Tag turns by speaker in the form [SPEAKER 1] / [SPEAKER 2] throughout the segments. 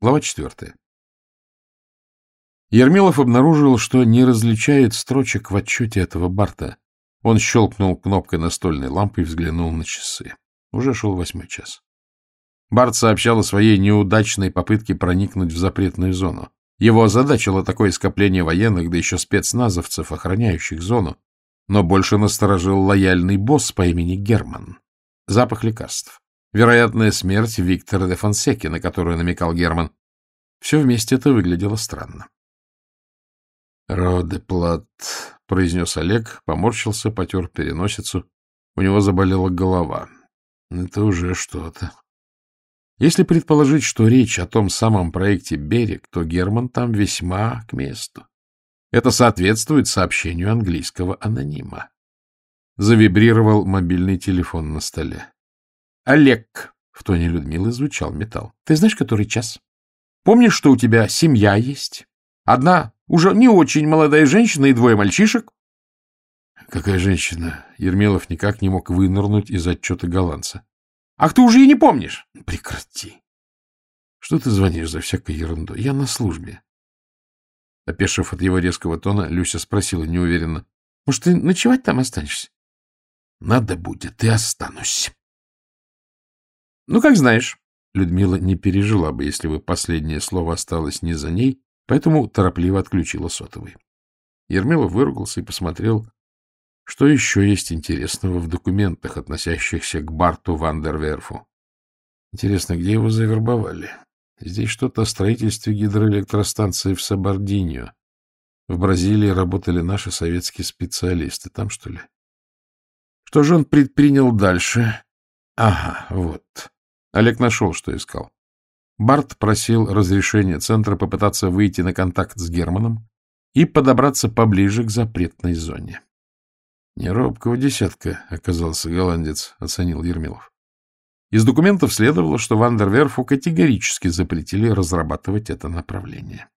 [SPEAKER 1] Глава четвертая. Ермилов обнаружил, что не различает строчек в отчете этого Барта. Он щелкнул кнопкой настольной лампы и взглянул на часы. Уже шел восьмой час. Барт сообщал о своей неудачной попытке проникнуть в запретную зону. Его озадачило такое скопление военных, да еще спецназовцев, охраняющих зону. Но больше насторожил лояльный босс по имени Герман. Запах лекарств. Вероятная смерть Виктора де Фонсеки, на которую намекал Герман. Все вместе это выглядело странно. «Родеплат», — произнес Олег, поморщился, потер переносицу. У него заболела голова. Это уже что-то. Если предположить, что речь о том самом проекте «Берег», то Герман там весьма к месту. Это соответствует сообщению английского анонима. Завибрировал мобильный телефон на столе. «Олег», — в тоне Людмилы звучал металл, — «ты знаешь, который час? Помнишь, что у тебя семья есть? Одна уже не очень молодая женщина и двое мальчишек. Какая женщина? Ермилов никак не мог вынырнуть из отчета голландца.
[SPEAKER 2] Ах, ты уже и не помнишь?
[SPEAKER 1] Прекрати. Что ты звонишь за всякой ерунду? Я на службе. Опешив от его резкого тона, Люся спросила неуверенно. — Может, ты ночевать там останешься? — Надо будет, и останусь.
[SPEAKER 2] — Ну, как знаешь.
[SPEAKER 1] Людмила не пережила бы, если бы последнее слово осталось не за ней, поэтому торопливо отключила сотовый. Ермилов выругался и посмотрел, что еще есть интересного в документах, относящихся к Барту Вандерверфу. Интересно, где его завербовали? Здесь что-то о строительстве гидроэлектростанции в Сабардиньо. В Бразилии работали наши советские специалисты. Там, что ли? Что же он предпринял дальше? Ага, вот. Олег нашел, что искал. Барт просил разрешения центра попытаться выйти на контакт с Германом и подобраться поближе к запретной зоне. Неробкого десятка оказался голландец, оценил Ермилов. Из документов следовало, что Вандерверфу категорически запретили разрабатывать это направление.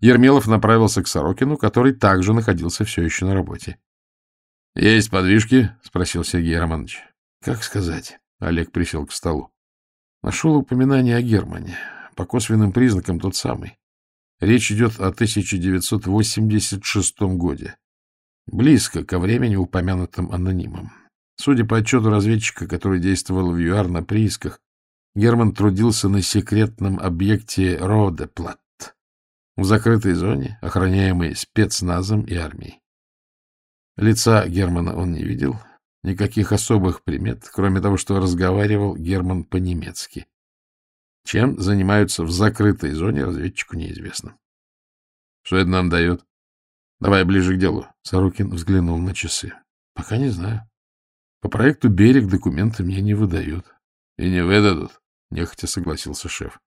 [SPEAKER 1] Ермилов направился к Сорокину, который также находился все еще на работе. — Есть подвижки? — спросил Сергей Романович. — Как сказать? — Олег присел к столу. Нашел упоминание о Германе. По косвенным признакам тот самый. Речь идет о 1986 годе. Близко ко времени, упомянутым анонимом. Судя по отчету разведчика, который действовал в ЮАР на приисках, Герман трудился на секретном объекте Родеплат в закрытой зоне, охраняемой спецназом и армией. Лица Германа он не видел, Никаких особых примет, кроме того, что разговаривал Герман по-немецки. Чем занимаются в закрытой зоне, разведчику неизвестно. Что это нам дает? Давай ближе к делу. Сорокин взглянул на часы. Пока не знаю. По проекту «Берег» документы мне не выдают. И не выдадут, нехотя согласился шеф.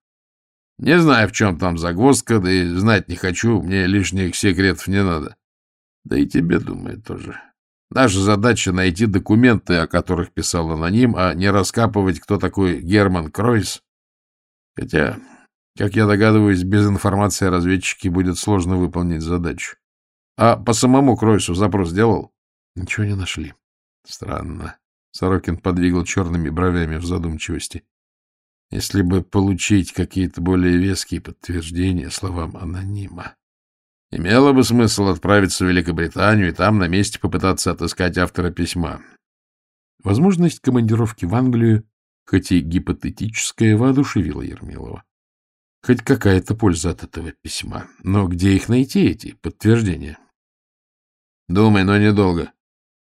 [SPEAKER 1] Не знаю, в чем там загвоздка, да и знать не хочу, мне лишних секретов не надо. Да и тебе, думаю, тоже. Наша задача — найти документы, о которых писал аноним, а не раскапывать, кто такой Герман Кройс. Хотя, как я догадываюсь, без информации о разведчике будет сложно выполнить задачу. А по самому Кройсу запрос делал? Ничего не нашли. Странно. Сорокин подвигал черными бровями в задумчивости. Если бы получить какие-то более веские подтверждения словам анонима. Имело бы смысл отправиться в Великобританию и там на месте попытаться отыскать автора письма. Возможность командировки в Англию, хоть и гипотетическая, воодушевила Ермилова. Хоть какая-то польза от этого письма. Но где их найти, эти подтверждения? Думай, но недолго.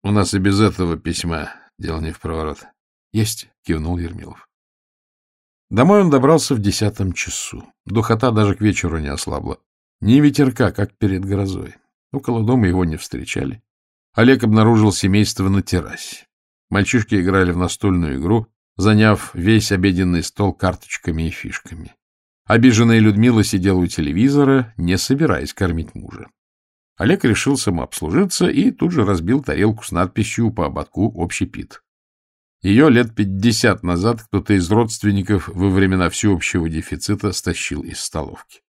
[SPEAKER 1] У нас и без этого письма дело не в проворот. Есть, кивнул Ермилов. Домой он добрался в десятом часу. Духота даже к вечеру не ослабла. Ни ветерка, как перед грозой. Около дома его не встречали. Олег обнаружил семейство на террасе. Мальчишки играли в настольную игру, заняв весь обеденный стол карточками и фишками. Обиженная Людмила сидела у телевизора, не собираясь кормить мужа. Олег решил самообслужиться и тут же разбил тарелку с надписью по ободку «Общий пит». Ее лет пятьдесят назад кто-то из родственников во времена всеобщего дефицита стащил из столовки.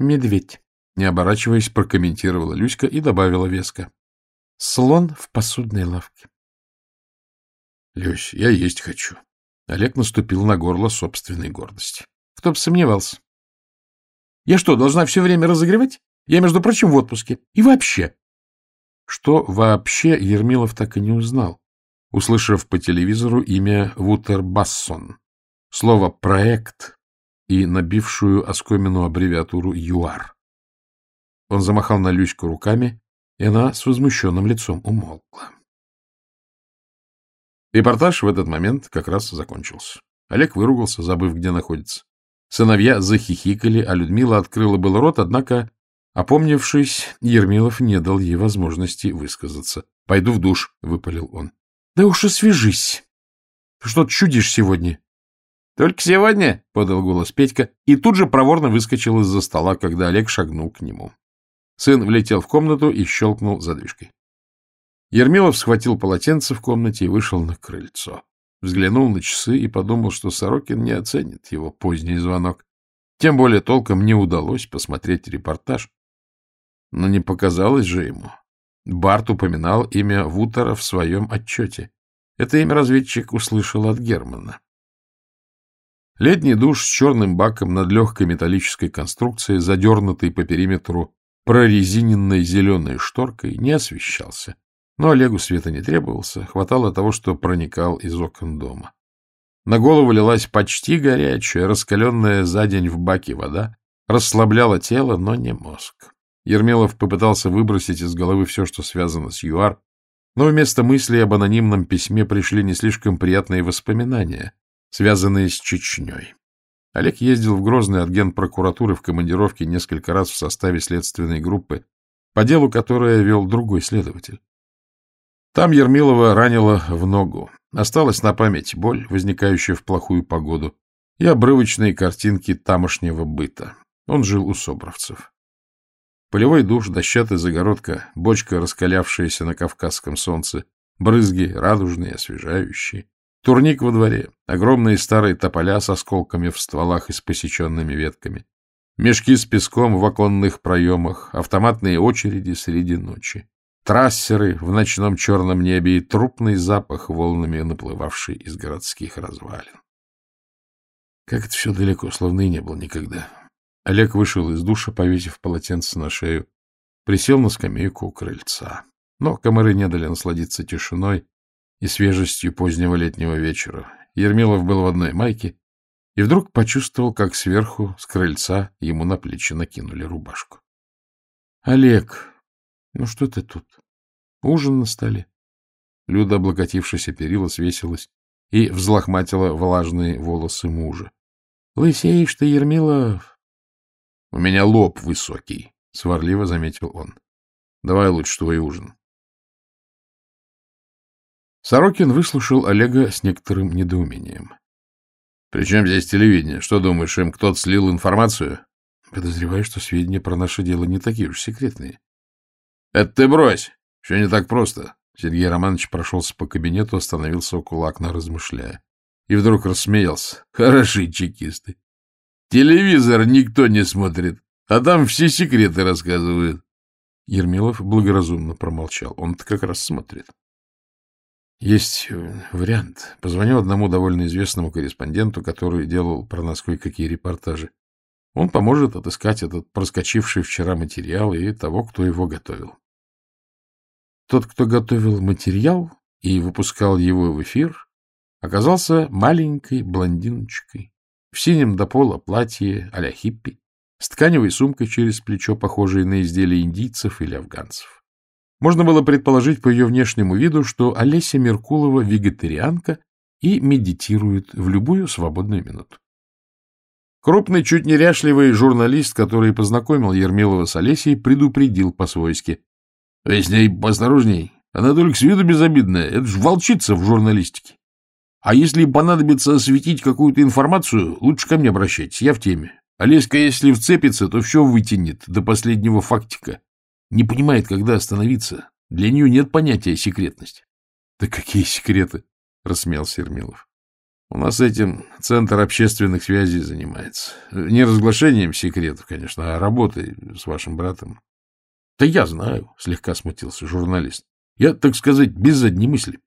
[SPEAKER 2] Медведь,
[SPEAKER 1] не оборачиваясь, прокомментировала Люська и добавила веско.
[SPEAKER 2] Слон в посудной лавке.
[SPEAKER 1] Люсь, я есть хочу. Олег наступил на горло собственной гордости.
[SPEAKER 2] Кто бы сомневался. Я что, должна все время разогревать? Я, между прочим, в отпуске. И вообще.
[SPEAKER 1] Что вообще Ермилов так и не узнал, услышав по телевизору имя Вутер Бассон, слово «проект» и набившую оскомину аббревиатуру ЮАР. Он замахал на Люську руками, и она с возмущенным лицом умолкла. Репортаж в этот момент как раз закончился. Олег выругался, забыв, где находится. Сыновья захихикали, а Людмила открыла был рот, однако, опомнившись, Ермилов не дал ей возможности высказаться. — Пойду в душ, — выпалил он.
[SPEAKER 2] — Да уж и свяжись. Что ты чудишь сегодня? — Только сегодня, — подал голос Петька, и тут же проворно выскочил из-за стола, когда Олег шагнул к нему. Сын влетел в комнату и щелкнул задвижкой. Ермилов схватил полотенце в комнате и вышел на крыльцо. Взглянул на часы и подумал, что Сорокин не оценит его поздний звонок. Тем более толком не удалось посмотреть репортаж. Но не показалось же ему. Барт упоминал имя Вутера в своем отчете. Это имя разведчик услышал от Германа. Летний душ с черным баком над легкой металлической конструкцией, задернутой по периметру прорезиненной зеленой шторкой, не освещался. Но Олегу света не требовался, хватало того, что проникал из окон дома. На голову лилась почти горячая, раскаленная за день в баке вода, расслабляла тело, но не мозг. Ермилов попытался выбросить из головы все, что связано с ЮАР, но вместо мыслей об анонимном письме пришли не слишком приятные воспоминания, связанные с Чечней. Олег ездил в Грозный от генпрокуратуры в командировке несколько раз в составе следственной группы, по делу которое вел другой следователь. Там Ермилова ранило в ногу. Осталась на память боль, возникающая в плохую погоду, и обрывочные картинки тамошнего быта. Он жил у собровцев. Полевой душ, дощатая загородка, бочка, раскалявшаяся на кавказском солнце, брызги радужные, освежающие. Турник во дворе, огромные старые тополя с осколками в стволах и с посеченными ветками, мешки с песком в оконных проемах, автоматные очереди среди ночи трассеры в ночном черном небе и трупный запах, волнами наплывавший из городских развалин. Как это все далеко, словно и не было никогда. Олег вышел из душа, повесив полотенце на шею, присел на скамейку у крыльца. Но комары не дали насладиться тишиной и свежестью позднего летнего вечера. Ермилов был в одной майке и вдруг почувствовал, как сверху, с крыльца, ему на плечи накинули рубашку. — Олег, ну что ты тут? Ужин на столе. Люда, облокотившись о перила, свесилась и взлохматила влажные волосы мужа. — Лысеешь ты, Ермилов. — У меня лоб высокий, — сварливо заметил он. — Давай лучше твой ужин. Сорокин выслушал Олега с некоторым недоумением. — При чем здесь телевидение? Что думаешь, им кто-то слил информацию? — Подозреваю, что сведения про наше дело не такие уж секретные. — Это ты брось! Все не так просто. Сергей Романович прошелся по кабинету, остановился около окна, размышляя. И вдруг рассмеялся. Хороши чекисты. Телевизор никто не смотрит, а там все секреты рассказывают. Ермилов благоразумно промолчал. Он-то как раз смотрит. Есть э, вариант. Позвоню одному довольно известному корреспонденту, который делал про нас кое-какие репортажи. Он поможет отыскать этот проскочивший вчера материал и того, кто его готовил. Тот, кто готовил материал и выпускал его в эфир, оказался маленькой блондиночкой в синем до пола платье а-ля хиппи, с тканевой сумкой через плечо, похожей на изделия индийцев или афганцев. Можно было предположить по ее внешнему виду, что Олеся Меркулова вегетарианка и медитирует в любую свободную минуту. Крупный, чуть неряшливый журналист, который познакомил Ермилова с Олесей, предупредил по-свойски. Вы с ней поосторожней. Она только с виду безобидная. Это ж волчица в журналистике. А если понадобится осветить какую-то информацию, лучше ко мне обращайтесь, я в теме. Олеська, если вцепится, то все вытянет до последнего фактика. Не понимает, когда остановиться. Для нее нет понятия секретности. — Да какие секреты? — рассмеялся Ермилов. — У нас этим Центр общественных связей занимается. Не разглашением секретов, конечно, а работой с вашим братом. Да я знаю, слегка смутился журналист. Я, так сказать, без задней мысли.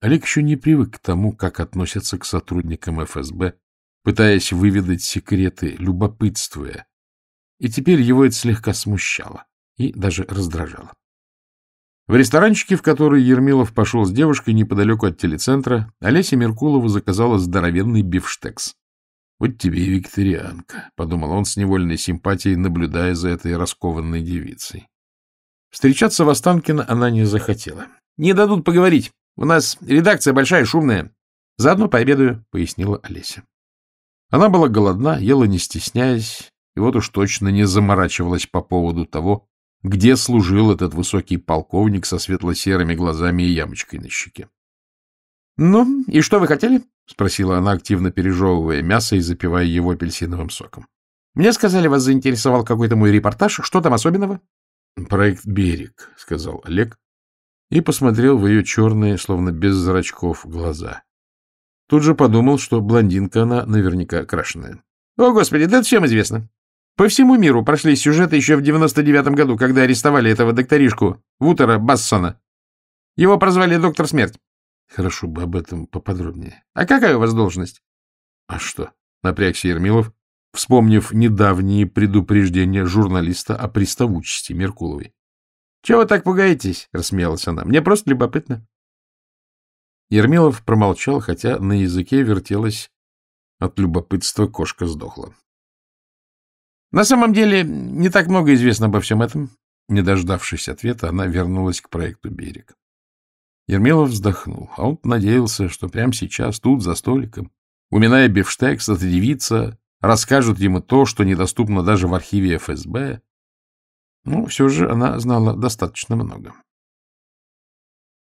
[SPEAKER 2] Олег еще не привык к тому, как относятся к сотрудникам ФСБ,
[SPEAKER 1] пытаясь выведать секреты, любопытствуя. И теперь его это слегка смущало и даже раздражало. В ресторанчике, в который Ермилов пошел с девушкой неподалеку от телецентра, Олеся Меркулова заказала здоровенный бифштекс. «Вот тебе и викторианка», — подумал он с невольной симпатией, наблюдая за этой раскованной девицей. Встречаться в Останкино она не захотела. «Не дадут поговорить. У нас редакция большая, шумная. Заодно пообедаю», — пояснила Олеся. Она была голодна, ела не стесняясь, и вот уж точно не заморачивалась по поводу того, где служил этот высокий полковник со светло-серыми глазами и ямочкой на щеке. — Ну, и что вы хотели? — спросила она, активно пережевывая мясо и запивая его апельсиновым соком. — Мне сказали, вас заинтересовал какой-то мой репортаж. Что там особенного? — Проект «Берег», — сказал Олег и посмотрел в ее черные, словно без зрачков, глаза. Тут же подумал, что блондинка она наверняка крашеная. — О, Господи, да это всем известно. По всему миру прошли сюжеты еще в 99-м году, когда арестовали этого докторишку Вутера Бассона. Его прозвали Доктор Смерть. Хорошо бы об этом поподробнее. А какая у вас должность? А что? Напрягся Ермилов, вспомнив недавние предупреждения журналиста о приставучести Меркуловой. — Чего вы так пугаетесь? — рассмеялась она. — Мне просто любопытно. Ермилов промолчал, хотя на языке вертелась от любопытства кошка сдохла. На самом деле, не так много известно обо всем этом. Не дождавшись ответа, она вернулась к проекту «Берег». Ермилов вздохнул, а он надеялся, что прямо сейчас, тут, за столиком, уминая бифштекс, эта девица расскажет ему то, что недоступно даже в архиве ФСБ. Но все же она знала достаточно много.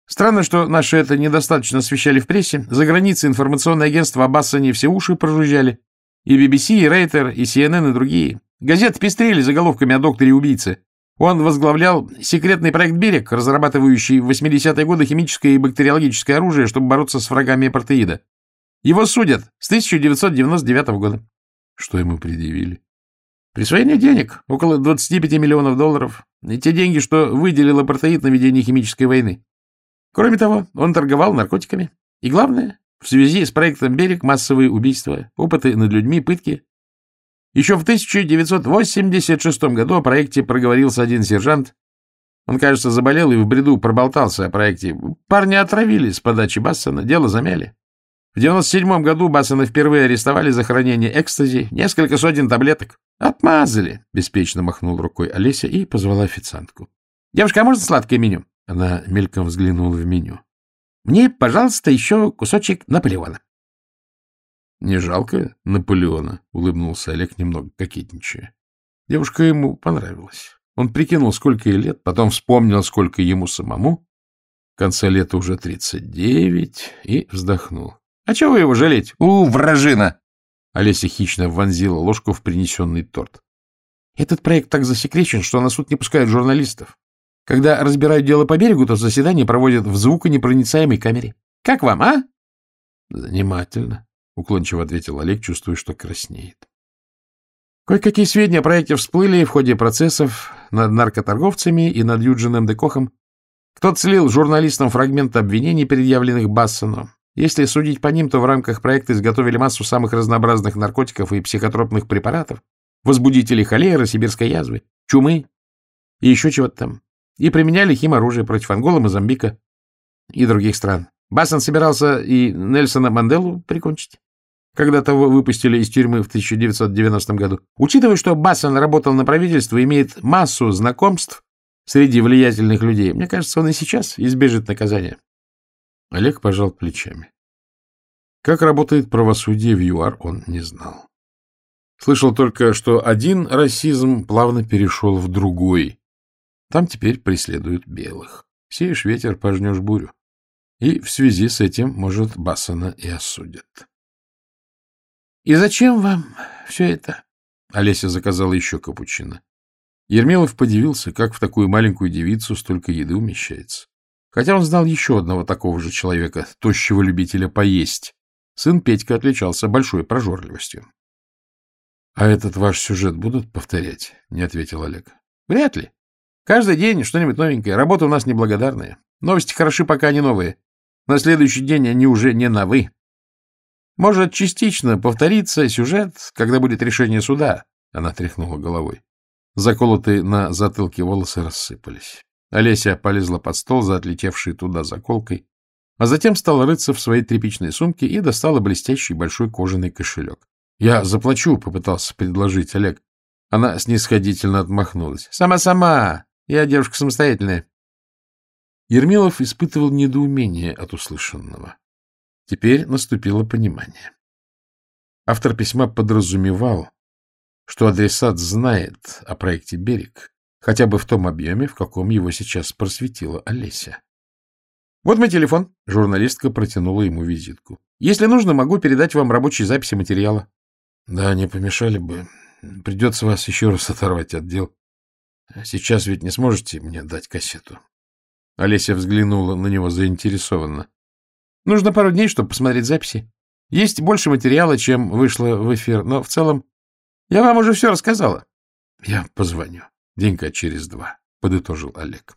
[SPEAKER 1] Странно, что наши это недостаточно освещали в прессе. За границей информационное агентство Аббаса не все уши прожужжали. И BBC, и Рейтер, и CNN, и другие. Газеты пестрели заголовками о докторе-убийце. Он возглавлял секретный проект «Берег», разрабатывающий в 80-е годы химическое и бактериологическое оружие, чтобы бороться с врагами апартеида. Его судят с 1999 года. Что ему предъявили? Присвоение денег, около 25 миллионов долларов. И те деньги, что выделил апартеид на ведение химической войны. Кроме того, он торговал наркотиками. И главное, в связи с проектом «Берег» массовые убийства, опыты над людьми, пытки, еще в 1986 году о проекте проговорился один сержант. Он, кажется, заболел и в бреду проболтался о проекте. Парня отравили с подачи Бассона, дело замяли. В 97 году Бассона впервые арестовали за хранение экстази, несколько сотен таблеток. Отмазали, беспечно махнул рукой Олеся и позвала официантку. Девушка, а можно сладкое меню? Она мельком взглянула в меню. Мне, пожалуйста, еще кусочек Наполеона. — Не жалко Наполеона? — улыбнулся Олег, немного кокетничая. Девушка ему понравилась. Он прикинул, сколько ей лет, потом вспомнил, сколько ему самому. В конце лета уже тридцать девять, и вздохнул. — А чего его жалеть? У, вражина! Олеся хищно вонзила ложку в принесенный торт. — Этот проект так засекречен, что на суд не пускают журналистов. Когда разбирают дело по берегу, то заседание проводят в звуконепроницаемой камере. Как вам, а? — Занимательно, — уклончиво ответил Олег, чувствуя, что краснеет. Кое-какие сведения о проекте всплыли в ходе процессов над наркоторговцами и над Юджином Декохом. Кто-то слил журналистам фрагменты обвинений, предъявленных Бассону. Если судить по ним, то в рамках проекта изготовили массу самых разнообразных наркотиков и психотропных препаратов, возбудителей холеры, сибирской язвы, чумы и еще чего-то там. И применяли химоружие против Анголы, Мозамбика и других стран. Бассон собирался и Нельсона Манделу прикончить, когда того выпустили из тюрьмы в 1990 году. Учитывая, что Бассон работал на правительство и имеет массу знакомств среди влиятельных людей, мне кажется, он и сейчас избежит наказания. Олег пожал плечами. Как работает правосудие в ЮАР, он не знал. Слышал только, что один расизм плавно перешел в другой. Там теперь преследуют белых. Сеешь ветер, пожнешь бурю. И в связи с этим, может, Бассона и осудят. — И зачем вам все это? Олеся заказала еще капучино. Ермилов подивился, как в такую маленькую девицу столько еды умещается. Хотя он знал еще одного такого же человека, тощего любителя поесть. Сын Петька отличался большой прожорливостью. — А этот ваш сюжет будут повторять? — не ответил Олег. — Вряд ли. Каждый день что-нибудь новенькое. Работа у нас неблагодарная. Новости хороши, пока они новые. На следующий день они уже не новы.
[SPEAKER 2] Может частично повториться сюжет, когда будет решение суда. Она тряхнула головой. Заколотые на затылке волосы рассыпались. Олеся полезла под стол за отлетевшей туда заколкой, а затем стала рыться в своей тряпичной сумке и достала блестящий большой кожаный кошелек. — Я заплачу, — попытался предложить Олег. Она снисходительно отмахнулась. «Сама-сама! Я девушка самостоятельная». Ермилов испытывал недоумение от услышанного. Теперь наступило понимание. Автор письма подразумевал, что адресат знает о проекте «Берег», хотя бы в том объеме, в каком его сейчас просветила Олеся. «Вот мой телефон», — журналистка протянула ему визитку. «Если нужно, могу передать вам рабочие записи материала». «Да, не помешали бы. Придется вас еще раз оторвать от дел. Сейчас ведь не сможете мне дать кассету. Олеся взглянула на него заинтересованно. Нужно пару дней, чтобы посмотреть записи. Есть больше материала, чем вышло в эфир, но в целом я вам уже все рассказала. Я позвоню. Денька через два, — подытожил Олег.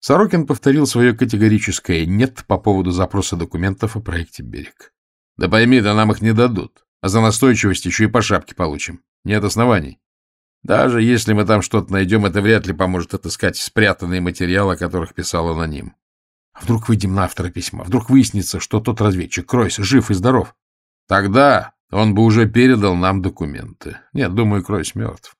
[SPEAKER 2] Сорокин повторил свое категорическое «нет» по поводу запроса документов о проекте «Берег». — Да пойми, да нам их не дадут. А за настойчивость еще и по шапке получим. Нет оснований. Даже если мы там что-то найдем, это вряд ли поможет отыскать спрятанные материалы, о которых писал аноним. А вдруг выйдем на автора письма? Вдруг выяснится, что тот разведчик, Кройс, жив и здоров? Тогда он бы уже передал нам документы. Нет, думаю, Кройс мертв.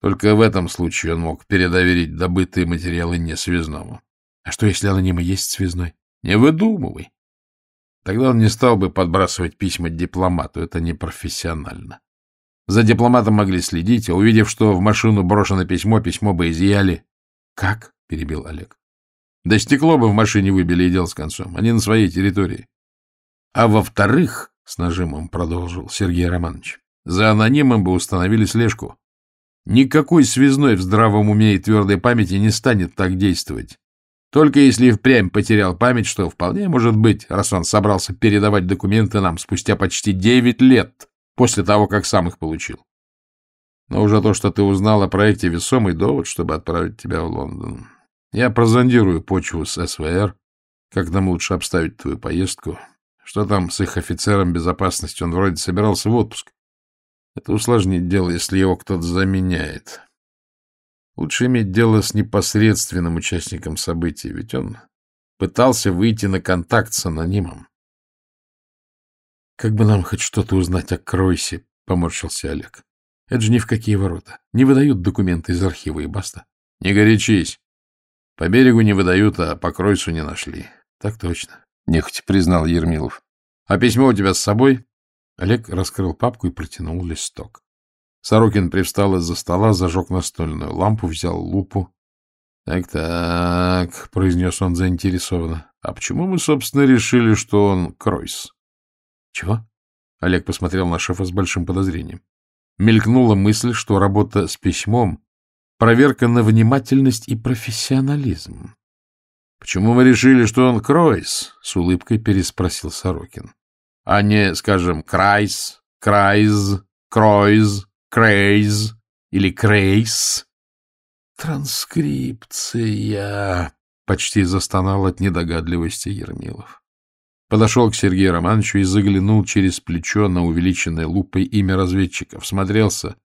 [SPEAKER 2] Только в этом случае он мог передоверить добытые материалы не связному. А что, если аноним и есть связной? Не выдумывай. Тогда он не стал бы подбрасывать письма дипломату, это непрофессионально. За дипломатом могли следить, а увидев, что в машину брошено письмо, письмо бы изъяли. — Как? — перебил Олег. — Да стекло бы в машине выбили и дело с концом. Они на своей территории. А во-вторых, — с нажимом продолжил Сергей Романович, — за анонимом бы установили слежку. Никакой связной в здравом уме и твердой памяти не станет так действовать. Только если впрямь потерял память, что вполне может быть, раз он собрался передавать документы нам спустя почти девять лет после того, как сам их получил. Но уже то, что ты узнал о проекте, весомый довод, чтобы отправить тебя в Лондон. Я прозондирую почву с СВР, как нам лучше обставить твою поездку. Что там с их офицером безопасности? Он вроде собирался в отпуск. Это усложнит дело, если его кто-то заменяет. Лучше иметь дело с непосредственным участником событий, ведь он пытался выйти на контакт с анонимом. «Как бы нам хоть что-то узнать о Кройсе», — поморщился Олег. «Это же ни в какие ворота. Не выдают документы из архива и баста». «Не горячись. По берегу не выдают, а по Кройсу не нашли». «Так точно», — нехотя признал Ермилов. «А письмо у тебя с собой?» Олег раскрыл папку и протянул листок. Сорокин привстал из-за стола, зажег настольную лампу, взял лупу. «Так, — произнес он заинтересованно, — а почему мы, собственно, решили, что он Кройс?» «Чего?» — Олег посмотрел на шефа с большим подозрением. Мелькнула мысль, что работа с письмом — проверка на внимательность и профессионализм. «Почему мы решили, что он Кройс?» — с улыбкой переспросил Сорокин. «А не, скажем, Крайс, Крайз, Кройз?» Крейз или Крейс. Транскрипция, почти застонал от недогадливости Ермилов. Подошел к Сергею Романовичу и заглянул через плечо на увеличенное лупой имя разведчика. Всмотрелся.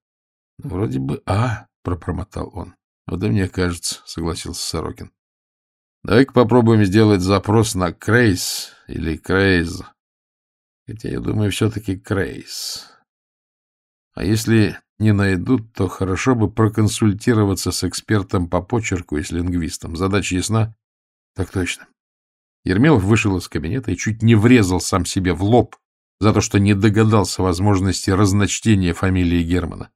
[SPEAKER 2] «Ну, — Вроде бы А, — пропромотал он. — Вот и мне кажется, — согласился Сорокин. — Давай-ка попробуем сделать запрос на Крейс или Крейз. Хотя, я думаю, все-таки Крейс. А если не найдут, то хорошо бы проконсультироваться с экспертом по почерку и с лингвистом. Задача ясна? Так точно. Ермилов вышел из кабинета и чуть не врезал сам себе в лоб за то, что не догадался возможности разночтения фамилии Германа.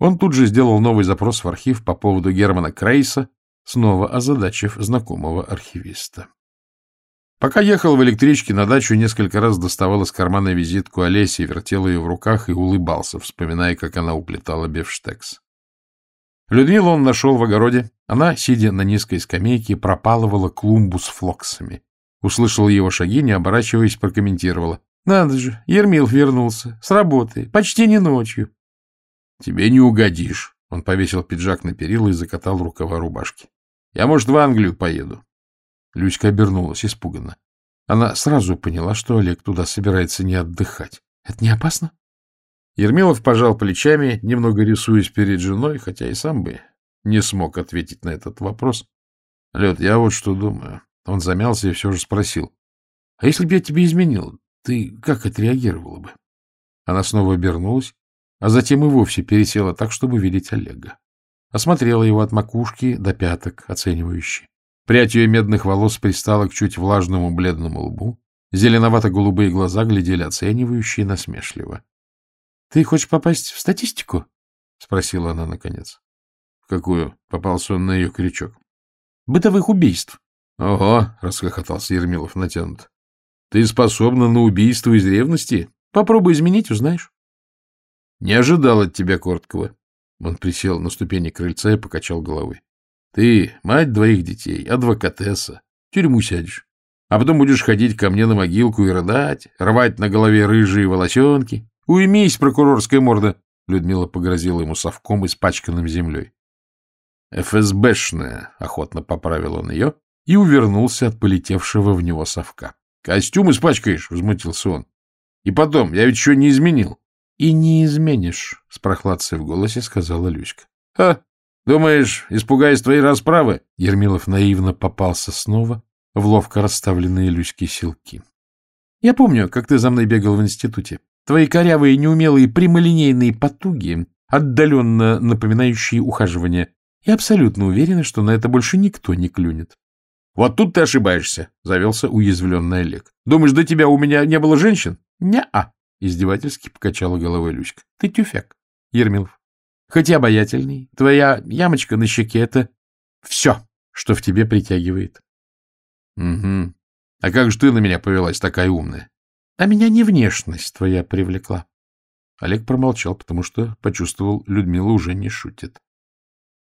[SPEAKER 2] Он тут же сделал новый запрос в архив по поводу Германа Крейса, снова озадачив знакомого архивиста. Пока ехал в электричке на дачу, несколько раз доставал из кармана визитку Олеси, вертел ее в руках и улыбался, вспоминая, как она уплетала бифштекс. Людмилу он нашел в огороде. Она, сидя на низкой скамейке, пропалывала клумбу с флоксами. Услышал его шаги, не оборачиваясь, прокомментировала. — Надо же, Ермил вернулся. С работы. Почти не ночью. — Тебе не угодишь. Он повесил пиджак на перила и закатал рукава рубашки. — Я, может, в Англию поеду. Люська обернулась испуганно.
[SPEAKER 1] Она сразу поняла, что Олег туда собирается не отдыхать. Это не опасно? Ермилов пожал плечами, немного рисуясь перед женой, хотя и сам бы не смог ответить на этот вопрос. — Лед, я вот что думаю. Он замялся и все же спросил. — А если бы я тебе изменил, ты как отреагировала бы? Она снова обернулась, а затем и вовсе пересела так, чтобы видеть Олега. Осмотрела его от макушки до пяток, оценивающе. Прядь ее медных волос пристала к чуть влажному бледному лбу. Зеленовато-голубые глаза глядели оценивающе и насмешливо. — Ты хочешь попасть в статистику? — спросила она наконец. — В какую? — попался он на ее крючок. — Бытовых убийств. — Ого! — расхохотался Ермилов натянут. — Ты способна на убийство из ревности? Попробуй изменить, узнаешь. — Не ожидал от тебя короткого. Он присел на ступени крыльца и покачал головой. — Ты мать двоих детей, адвокатесса. В тюрьму сядешь. А потом будешь ходить ко мне на могилку и рыдать, рвать на голове рыжие волосенки. Уймись, прокурорская морда! Людмила погрозила ему совком, испачканным землей. ФСБшная, охотно поправил он ее и увернулся от полетевшего в него совка. — Костюм испачкаешь, — возмутился он. — И потом, я ведь еще не изменил. — И не изменишь, — с прохладцей в голосе сказала Люська. — Ха! Думаешь, испугаясь твоей расправы? Ермилов наивно попался снова в ловко расставленные Люськи силки. — Я помню, как ты за мной бегал в институте. Твои корявые, неумелые, прямолинейные потуги, отдаленно напоминающие ухаживание. Я абсолютно уверена, что на это больше никто не клюнет. — Вот тут ты ошибаешься, — завелся уязвленный Олег. — Думаешь, до тебя у меня не было женщин? — Не-а, — издевательски покачала головой Люська. — Ты тюфяк, Ермилов. Хоть и обаятельный, твоя ямочка на щеке — это все, что в тебе притягивает. — Угу. А как же ты на меня повелась, такая умная? — А меня не внешность твоя привлекла. Олег промолчал, потому что почувствовал, Людмила уже не шутит.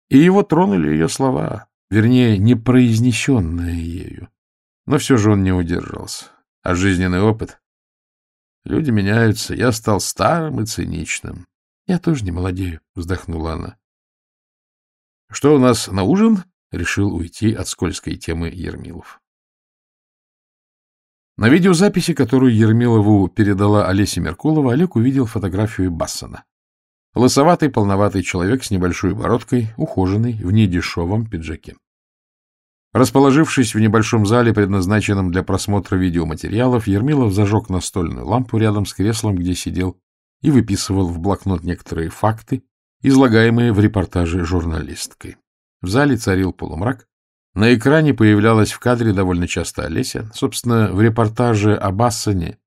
[SPEAKER 1] И его тронули ее слова, вернее, непроизнесенные ею. Но все же он не удержался. А жизненный опыт? Люди меняются, я стал старым и циничным. Я тоже не молодею, вздохнула она. Что у нас на ужин? Решил уйти от скользкой темы Ермилов. На видеозаписи, которую Ермилову передала Олеся Меркулова, Олег увидел фотографию Бассона. Лысоватый, полноватый человек с небольшой бородкой, ухоженный, в недешевом пиджаке. Расположившись в небольшом зале, предназначенном для просмотра видеоматериалов, Ермилов зажег настольную лампу рядом с креслом, где сидел, и выписывал в блокнот некоторые факты, излагаемые в репортаже журналисткой. В зале царил полумрак. На экране появлялась в кадре довольно часто Олеся. Собственно, в репортаже об Ассане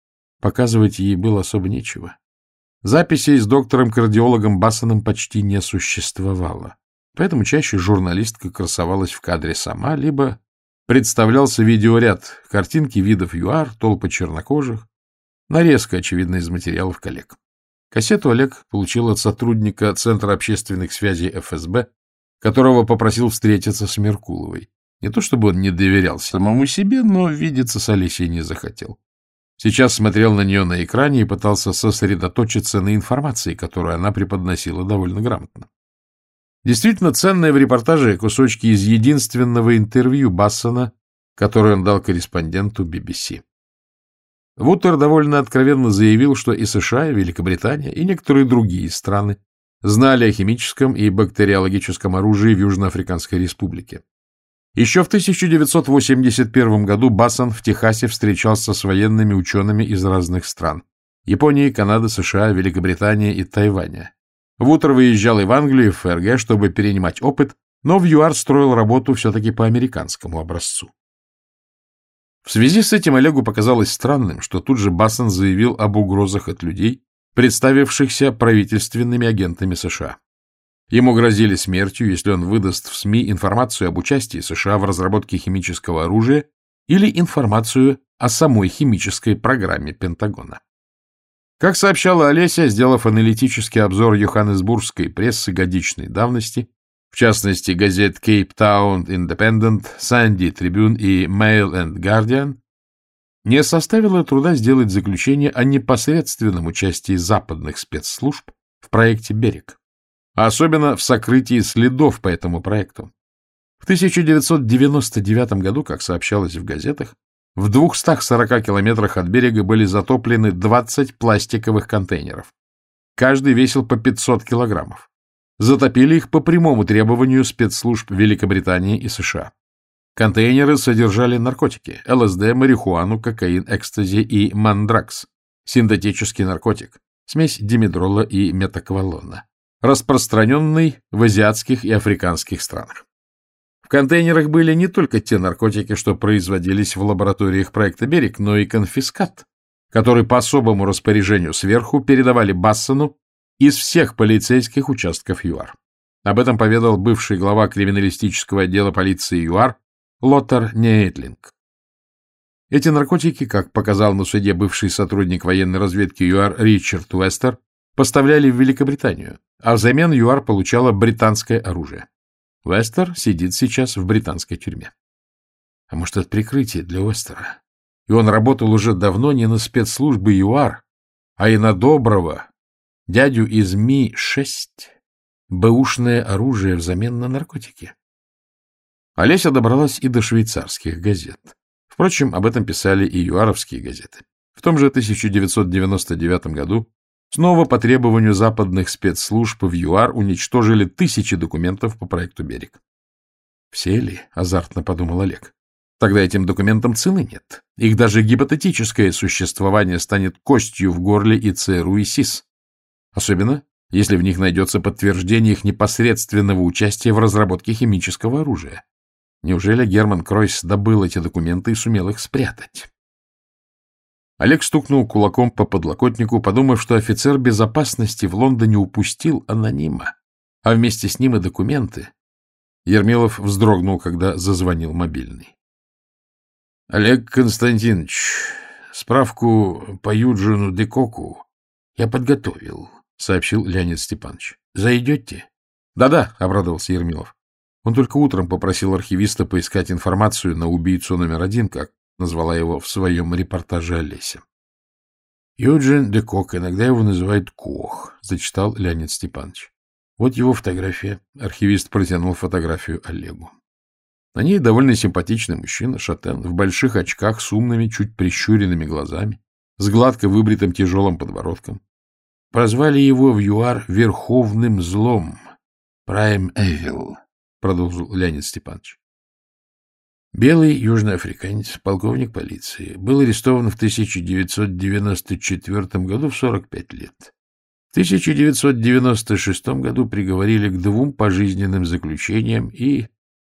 [SPEAKER 1] показывать ей было особо нечего. Записей с доктором-кардиологом Бассоном почти не существовало. Поэтому чаще журналистка красовалась в кадре сама, либо представлялся видеоряд, картинки видов ЮАР, толпы чернокожих, нарезка, очевидно, из материалов коллег. Кассету Олег получил от сотрудника Центра общественных связей ФСБ, которого попросил встретиться с Меркуловой. Не то чтобы он не доверял самому себе, но видеться с Олесей не захотел. Сейчас смотрел на нее на экране и пытался сосредоточиться на информации, которую она преподносила довольно грамотно. Действительно ценные в репортаже кусочки из единственного интервью Бассона, которое он дал корреспонденту BBC. Вутер довольно откровенно заявил, что и США, и Великобритания, и некоторые другие страны знали о химическом и бактериологическом оружии в Южноафриканской республике. Еще в 1981 году Бассон в Техасе встречался с военными учеными из разных стран – Японии, Канады, США, Великобритании и Тайваня. Вутер выезжал и в Англию, и в ФРГ, чтобы перенимать опыт, но в ЮАР строил работу все-таки по американскому образцу. В связи с этим Олегу показалось странным, что тут же Бассон заявил об угрозах от людей, представившихся правительственными агентами США. Ему грозили смертью, если он выдаст в СМИ информацию об участии США в разработке химического оружия или информацию о самой химической программе Пентагона. Как сообщала Олеся, сделав аналитический обзор йоханнесбургской прессы годичной давности, в частности газет Cape Town Independent, Sandy Tribune и Mail and Guardian, не составило труда сделать заключение о непосредственном участии западных спецслужб в проекте «Берег», а особенно в сокрытии следов по этому проекту. В 1999 году, как сообщалось в газетах,
[SPEAKER 2] В 240 километрах от берега были затоплены 20 пластиковых контейнеров. Каждый весил по 500 килограммов. Затопили их по прямому требованию спецслужб Великобритании и США. Контейнеры содержали наркотики – ЛСД, марихуану, кокаин, экстази и мандракс – синтетический наркотик, смесь димедрола и метаквалона, распространенный в азиатских и африканских странах. В контейнерах были не только те наркотики, что производились в лабораториях проекта «Берег», но и конфискат, который по особому распоряжению сверху передавали Бассону из всех полицейских участков ЮАР. Об этом поведал бывший глава криминалистического отдела полиции ЮАР Лотар Нейтлинг. Эти наркотики, как показал на суде бывший сотрудник военной разведки ЮАР Ричард Уэстер, поставляли в Великобританию, а взамен ЮАР получала британское оружие. Вестер сидит сейчас в британской тюрьме. А может, это прикрытие для Вестера? И он работал уже давно не на спецслужбы ЮАР, а и на доброго дядю из Ми-6. Бэушное оружие взамен на наркотики. Олеся добралась и до швейцарских газет. Впрочем, об этом писали и юаровские газеты. В том же 1999 году Снова по требованию западных спецслужб в ЮАР уничтожили тысячи документов по проекту «Берег». «Все ли?» — азартно подумал Олег. «Тогда этим документам цены нет. Их даже гипотетическое существование станет костью в горле и ЦРУ, и СИС. Особенно, если в них найдется подтверждение их непосредственного участия в разработке химического оружия. Неужели Герман Кройс добыл эти документы и сумел их спрятать?» Олег стукнул кулаком по подлокотнику, подумав, что офицер безопасности в Лондоне упустил анонима, а вместе с ним и документы. Ермилов вздрогнул, когда зазвонил мобильный. — Олег Константинович, справку по Юджину Декоку я подготовил, — сообщил Леонид Степанович. — Зайдете? Да — Да-да, — обрадовался Ермилов. Он только утром попросил архивиста поискать информацию на убийцу номер один, как назвала его в своем репортаже Олеся. Юджин де Кок, иногда его называют Кох, зачитал Леонид Степанович. Вот его фотография. Архивист протянул фотографию Олегу. На ней довольно симпатичный мужчина, шатен, в больших очках с умными, чуть прищуренными глазами, с гладко выбритым тяжелым подбородком. Прозвали его в ЮАР Верховным Злом, Прайм Эвил, продолжил Леонид Степанович. Белый южноафриканец, полковник полиции, был арестован в 1994 году в 45 лет. В 1996 году приговорили к двум пожизненным заключениям и к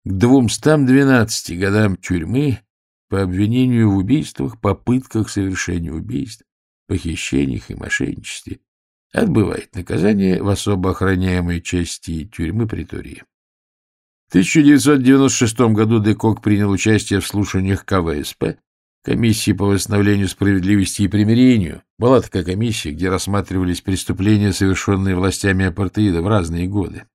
[SPEAKER 2] 212 годам тюрьмы по обвинению в убийствах, попытках совершения убийств, похищениях и мошенничестве. Отбывает наказание в особо охраняемой части тюрьмы Притории. В 1996 году Декок принял участие в слушаниях КВСП, комиссии по восстановлению справедливости и примирению. Была такая комиссия, где рассматривались преступления, совершенные властями апартеида в разные годы.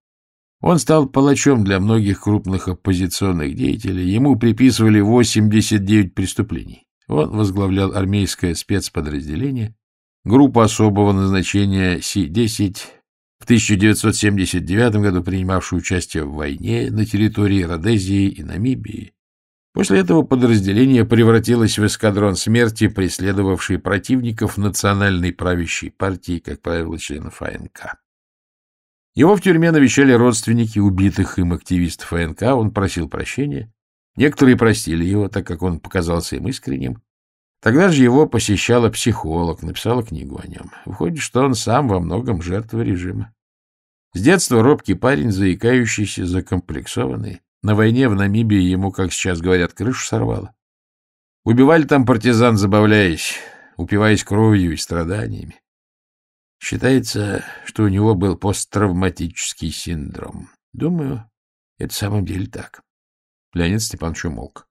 [SPEAKER 2] Он стал палачом для многих крупных оппозиционных деятелей. Ему приписывали 89 преступлений. Он возглавлял армейское спецподразделение, группу особого назначения Си-10, в 1979 году принимавший участие в войне на территории Родезии и Намибии. После этого подразделение превратилось в эскадрон смерти, преследовавший противников национальной правящей партии, как правило, членов АНК. Его в тюрьме навещали родственники убитых им активистов АНК, он просил прощения. Некоторые простили его, так как он показался им искренним. Тогда же его посещала психолог, написала книгу о нем. Выходит, что он сам во многом жертва режима. С детства робкий парень, заикающийся, закомплексованный. На войне в Намибии ему, как сейчас говорят, крышу сорвало. Убивали там партизан, забавляясь, упиваясь кровью и страданиями. Считается, что у него был посттравматический синдром. Думаю, это в самом деле так. Леонид Степанович умолк.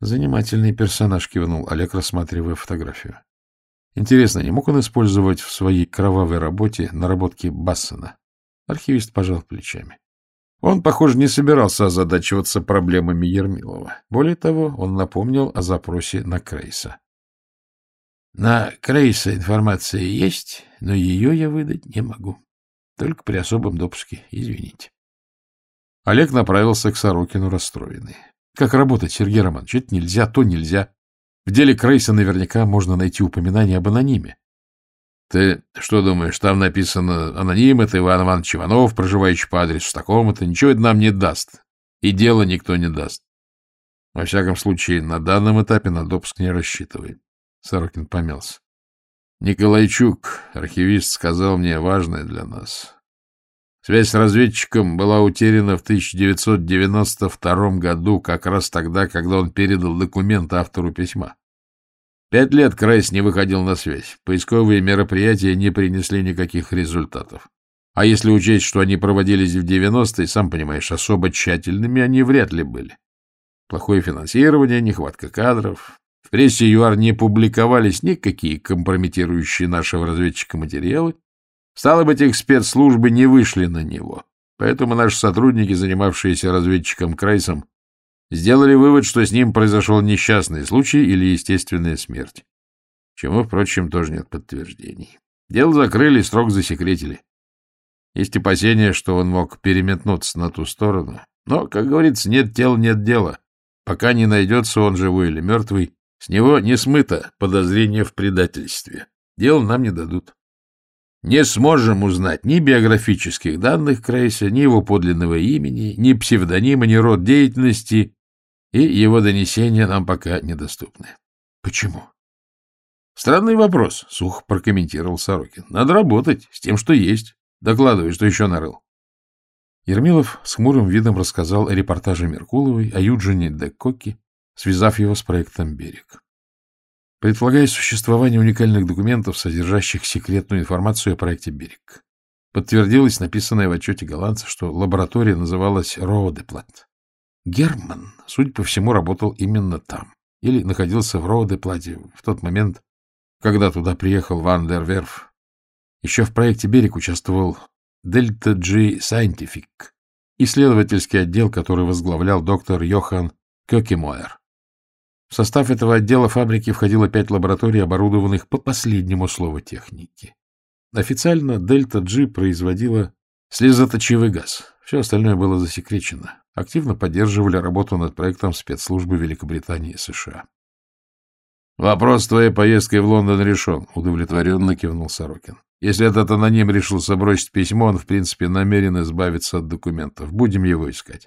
[SPEAKER 2] Занимательный персонаж, кивнул Олег, рассматривая фотографию. Интересно, не мог он использовать в своей кровавой работе наработки Бассена? Архивист пожал плечами. Он, похоже, не собирался озадачиваться проблемами Ермилова. Более того, он напомнил о запросе на Крейса. На Крейса информация есть, но ее я выдать не могу. Только при особом допуске, извините. Олег направился к Сорокину расстроенный. Как работать, Сергей Романович? Это нельзя, то нельзя. В деле Крейса наверняка можно найти упоминание об анониме.
[SPEAKER 1] Ты что думаешь, там написано «Аноним — это Иван Иванович Иванов, проживающий по адресу такому-то». Ничего это нам не даст. И дело никто не даст. Во всяком случае, на данном этапе на допуск не рассчитывай. Сорокин помялся. Николайчук, архивист, сказал мне важное для нас. Связь с разведчиком была утеряна в 1992 году, как раз тогда, когда он передал документ автору письма. Пять лет Крайс не выходил на связь. Поисковые мероприятия не принесли никаких результатов. А если учесть, что они проводились в 90-е, сам понимаешь, особо тщательными они вряд ли были. Плохое финансирование, нехватка кадров. В прессе ЮАР не публиковались никакие компрометирующие нашего разведчика материалы. Стало быть, их спецслужбы не вышли на него. Поэтому наши сотрудники, занимавшиеся разведчиком Крайсом, сделали вывод, что с ним произошел несчастный случай или естественная смерть. Чему, впрочем, тоже нет подтверждений. Дело закрыли, срок засекретили. Есть опасения, что он мог переметнуться на ту сторону. Но, как говорится, нет тела, нет дела. Пока не найдется он живой или мертвый, с него не смыто подозрение в предательстве. Дело нам не дадут. Не сможем узнать ни биографических данных Крейса, ни его подлинного имени, ни псевдонима, ни род деятельности, и его донесения нам пока недоступны. Почему? Странный вопрос, — сухо прокомментировал Сорокин. Надо работать с тем, что есть. Докладывай, что еще нарыл.
[SPEAKER 2] Ермилов с хмурым видом рассказал о репортаже Меркуловой, о Юджине де Кокки, связав его с проектом «Берег». Предполагая существование уникальных документов, содержащих секретную информацию о проекте «Берег». Подтвердилось написанное в отчете голландца, что лаборатория называлась Роодеплат. Герман, судя по всему, работал именно там или находился в Роодеплате в тот момент, когда туда приехал Ван дер Верф. Еще в проекте «Берег» участвовал Delta G Scientific, исследовательский отдел, который возглавлял доктор Йохан Кёкемойер. В состав этого отдела фабрики входило пять лабораторий, оборудованных по последнему слову техники. Официально Delta G производила слезоточивый газ. Все остальное было засекречено. Активно поддерживали работу над проектом спецслужбы Великобритании и США.
[SPEAKER 1] «Вопрос с твоей поездкой в Лондон решен», — удовлетворенно кивнул Сорокин. «Если этот аноним решился бросить письмо, он, в принципе, намерен избавиться от документов. Будем его искать».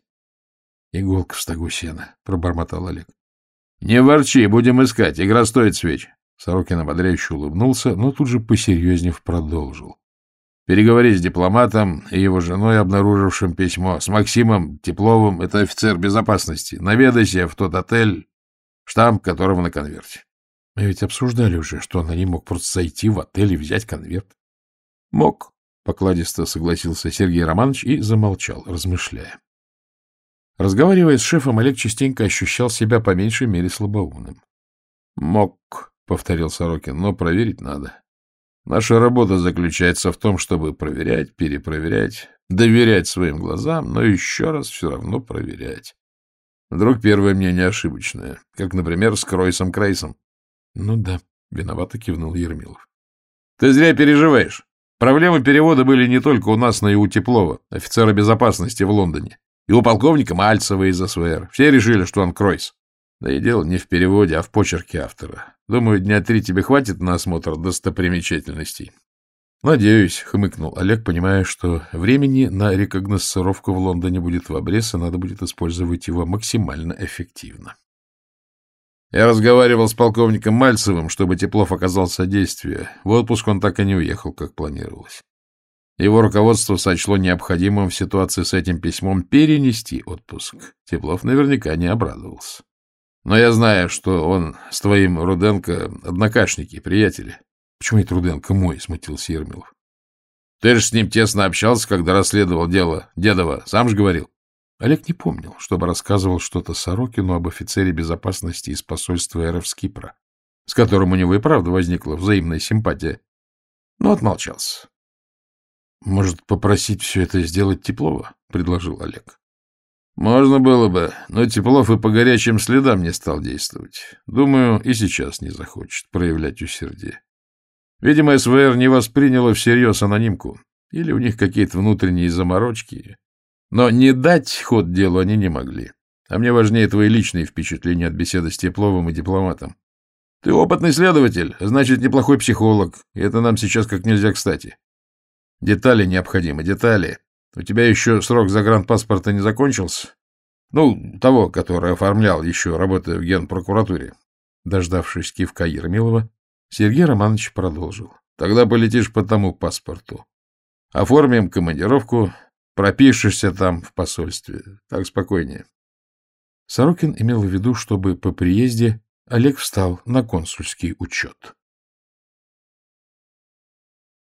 [SPEAKER 2] «Иголка в стогу сена», — пробормотал Олег.
[SPEAKER 1] «Не ворчи, будем искать. Игра стоит свеч».
[SPEAKER 2] Сорокин ободряюще улыбнулся, но тут же посерьезнев продолжил.
[SPEAKER 1] Переговори с дипломатом и его женой, обнаружившим письмо, с Максимом Тепловым, это офицер безопасности. Наведайся в тот отель, штамп которого на конверте.
[SPEAKER 2] Мы ведь обсуждали уже, что она не мог просто зайти в отель и взять конверт.
[SPEAKER 1] Мог, покладисто согласился Сергей Романович и замолчал, размышляя.
[SPEAKER 2] Разговаривая с шефом, Олег частенько ощущал себя по меньшей мере слабоумным.
[SPEAKER 1] Мог, повторил Сорокин, но проверить надо. Наша работа заключается в том, чтобы проверять, перепроверять, доверять своим глазам, но еще раз все равно проверять. Вдруг первое мнение ошибочное, как, например, с Кройсом Крейсом.
[SPEAKER 2] — Ну да, — виновато кивнул Ермилов.
[SPEAKER 1] — Ты зря переживаешь. Проблемы перевода были не только у нас, но и у Теплова, офицера безопасности в Лондоне, и у полковника Мальцева из СВР. Все решили, что он Кройс. Да и дело не в переводе, а в почерке автора. Думаю, дня три тебе хватит на осмотр достопримечательностей.
[SPEAKER 2] — Надеюсь, — хмыкнул Олег, понимая, что времени на рекогносцировку в Лондоне будет в обрез, и надо будет использовать его максимально эффективно.
[SPEAKER 1] Я разговаривал с полковником Мальцевым, чтобы Теплов оказал содействие. В отпуск он так и не уехал, как планировалось. Его руководство сочло необходимым в ситуации с этим письмом перенести отпуск. Теплов наверняка не обрадовался. Но я знаю, что он с твоим Руденко однокашники, приятели.
[SPEAKER 2] — Почему это Руденко мой? — смутился Ермилов.
[SPEAKER 1] — Ты же с ним тесно общался, когда расследовал дело Дедова. Сам же говорил.
[SPEAKER 2] Олег не помнил, чтобы рассказывал что-то Сорокину об офицере безопасности из посольства РФ с Кипра, с которым у него и правда возникла взаимная симпатия, но отмолчался. — Может, попросить все это сделать Теплова? — предложил Олег.
[SPEAKER 1] — Можно было бы, но Теплов и по горячим следам не стал действовать. Думаю, и сейчас не захочет проявлять усердие. Видимо, СВР не восприняла всерьез анонимку, или у них какие-то внутренние заморочки, но не дать ход делу они не могли. А мне важнее твои личные впечатления от беседы с Тепловым и дипломатом.
[SPEAKER 2] Ты опытный следователь, значит, неплохой психолог, и это нам сейчас как нельзя кстати. Детали необходимы, детали. У тебя еще срок загранпаспорта не закончился? Ну, того, который оформлял, еще работая в генпрокуратуре.
[SPEAKER 1] Дождавшись кивка Ермилова, Сергей Романович продолжил.
[SPEAKER 2] Тогда полетишь по тому паспорту. Оформим командировку, пропишешься там в посольстве. Так спокойнее.
[SPEAKER 1] Сорокин имел в виду, чтобы по приезде Олег встал на консульский учет.